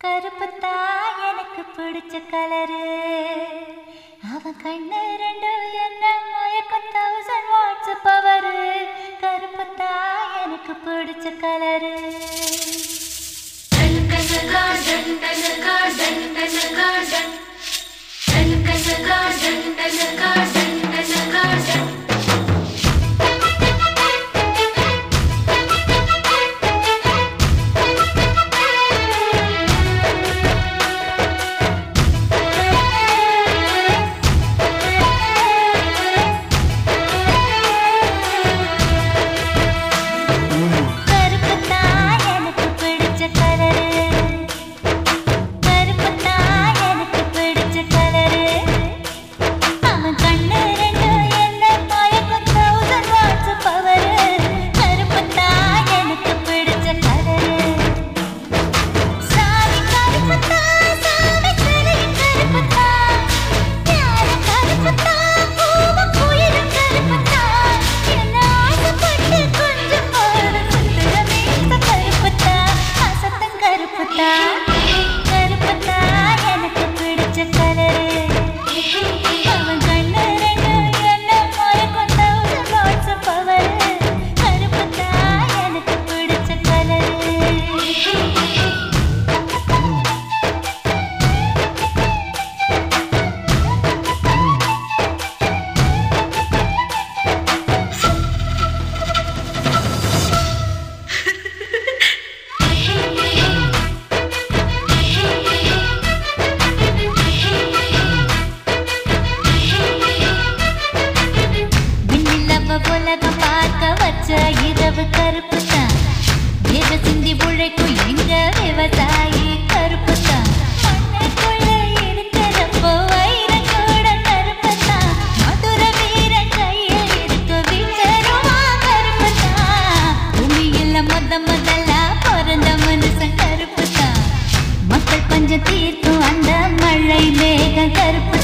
கருப்புத்தா எனக்கு பிடிச்ச கலரு. அவன் கண்ணு ரெண்டு என்ன மயக்கம் தௌசண்ட் வாட்ஸ் பவரு கருப்புத்தா எனக்கு பிடிச்ச கலரு. கார்டன் கார்டன் முத முதலா பிறந்த மனுஷன் கருப்பு தான் மக்கள் பஞ்ச தீர்க்கும் அந்த மழை மேக கருப்பு.